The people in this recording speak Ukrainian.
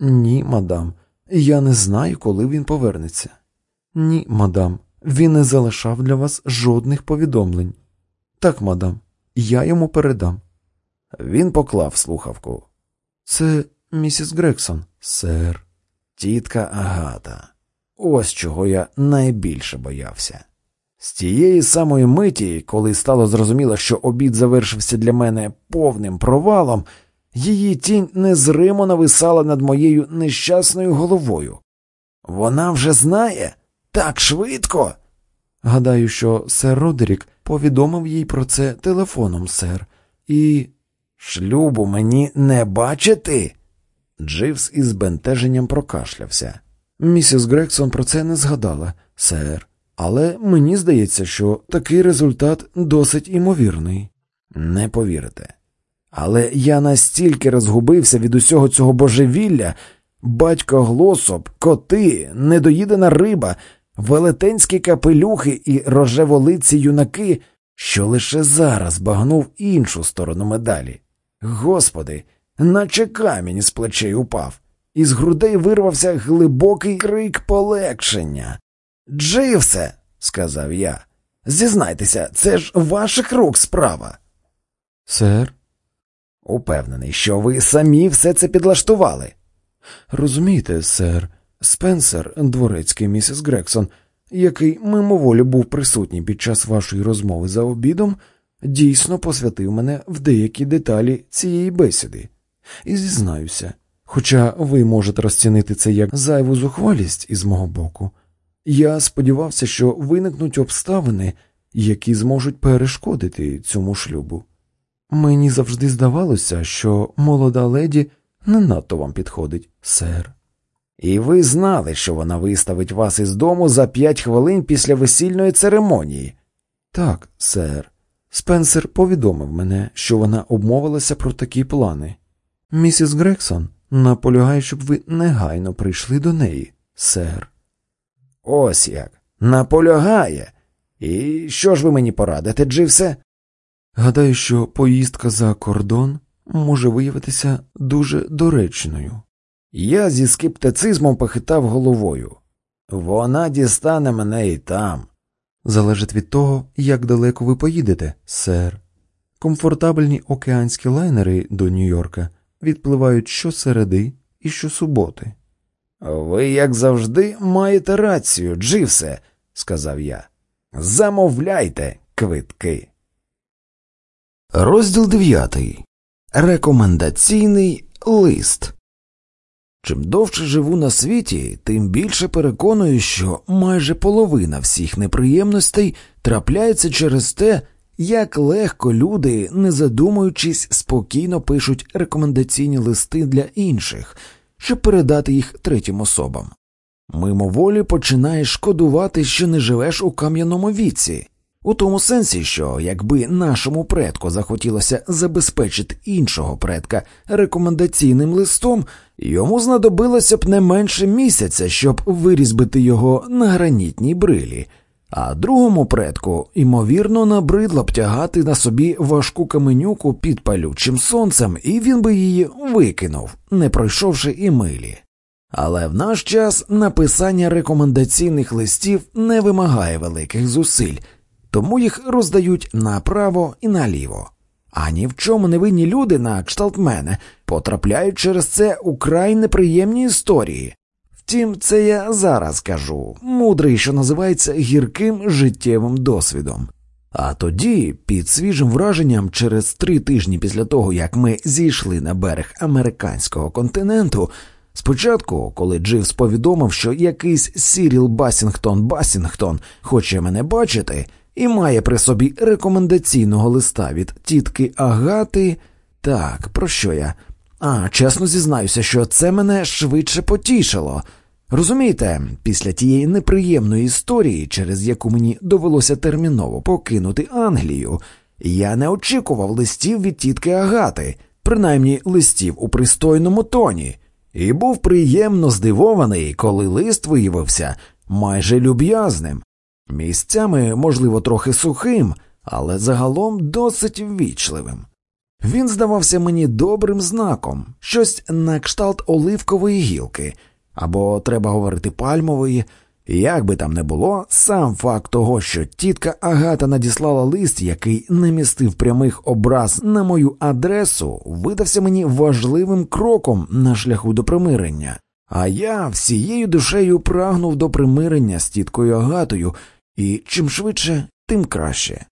Ні, мадам, я не знаю, коли він повернеться. Ні, мадам, він не залишав для вас жодних повідомлень. Так, мадам, я йому передам. Він поклав слухавку. Це місіс Грексон, сер. Тітка Агата. Ось чого я найбільше боявся. З тієї самої миті, коли стало зрозуміло, що обід завершився для мене повним провалом, її тінь незримо нависала над моєю нещасною головою. Вона вже знає так швидко. Гадаю, що сер Родерік повідомив їй про це телефоном, сер, і. Шлюбу мені не бачити. Дживс із бентеженням прокашлявся. Місіс Грексон про це не згадала, сер, але мені здається, що такий результат досить імовірний. Не повірите. Але я настільки розгубився від усього цього божевілля, батько глосоп, коти, недоїдена риба, велетенські капелюхи і рожеволиці юнаки, що лише зараз багнув іншу сторону медалі. Господи, наче камінь з плечей упав, із грудей вирвався глибокий крик полегшення. Дживсе, сказав я, зізнайтеся, це ж ваших рук справа. Сер, упевнений, що ви самі все це підлаштували. Розумієте, сер, Спенсер, дворецький місіс Грексон, який мимоволі був присутній під час вашої розмови за обідом, дійсно посвятив мене в деякі деталі цієї бесіди. І зізнаюся, хоча ви можете розцінити це як зайву зухвалість із мого боку, я сподівався, що виникнуть обставини, які зможуть перешкодити цьому шлюбу. Мені завжди здавалося, що молода леді не надто вам підходить, сер. І ви знали, що вона виставить вас із дому за п'ять хвилин після весільної церемонії. Так, сер. Спенсер повідомив мене, що вона обмовилася про такі плани. Місіс Грексон наполягає, щоб ви негайно прийшли до неї, сер. Ось як. Наполягає. І що ж ви мені порадите, Дживсе? Гадаю, що поїздка за кордон може виявитися дуже доречною. Я зі скептицизмом похитав головою. Вона дістане мене і там. Залежить від того, як далеко ви поїдете, сер. Комфортабельні океанські лайнери до Нью-Йорка відпливають щосереди і щосуботи. Ви, як завжди, маєте рацію, Дживсе, сказав я. Замовляйте квитки. Розділ дев'ятий. Рекомендаційний лист. Чим довше живу на світі, тим більше переконую, що майже половина всіх неприємностей трапляється через те, як легко люди, не задумуючись, спокійно пишуть рекомендаційні листи для інших, щоб передати їх третім особам. Мимоволі починаєш шкодувати, що не живеш у кам'яному віці, у тому сенсі, що якби нашому предку захотілося забезпечити іншого предка рекомендаційним листом, йому знадобилося б не менше місяця, щоб вирізбити його на гранітній брилі, а другому предку, ймовірно, набридло б тягати на собі важку каменюку під палючим сонцем, і він би її викинув, не пройшовши і милі. Але в наш час написання рекомендаційних листів не вимагає великих зусиль, тому їх роздають направо і наліво. А ні в чому не винні люди на кшталт мене потрапляють через це у край неприємні історії. Втім, це я зараз кажу, мудрий, що називається гірким життєвим досвідом. А тоді, під свіжим враженням, через три тижні після того, як ми зійшли на берег американського континенту, спочатку, коли Дживс повідомив, що якийсь Сіріл Басінгтон Басінгтон хоче мене бачити, і має при собі рекомендаційного листа від тітки Агати. Так, про що я? А, чесно зізнаюся, що це мене швидше потішило. Розумієте, після тієї неприємної історії, через яку мені довелося терміново покинути Англію, я не очікував листів від тітки Агати, принаймні листів у пристойному тоні, і був приємно здивований, коли лист виявився майже люб'язним. Місцями, можливо, трохи сухим, але загалом досить ввічливим. Він здавався мені добрим знаком, щось на кшталт оливкової гілки, або треба говорити пальмової. Як би там не було, сам факт того, що тітка Агата надіслала лист, який не містив прямих образ на мою адресу, видався мені важливим кроком на шляху до примирення. А я всією душею прагнув до примирення з тіткою Агатою, і чим швидше, тим краще.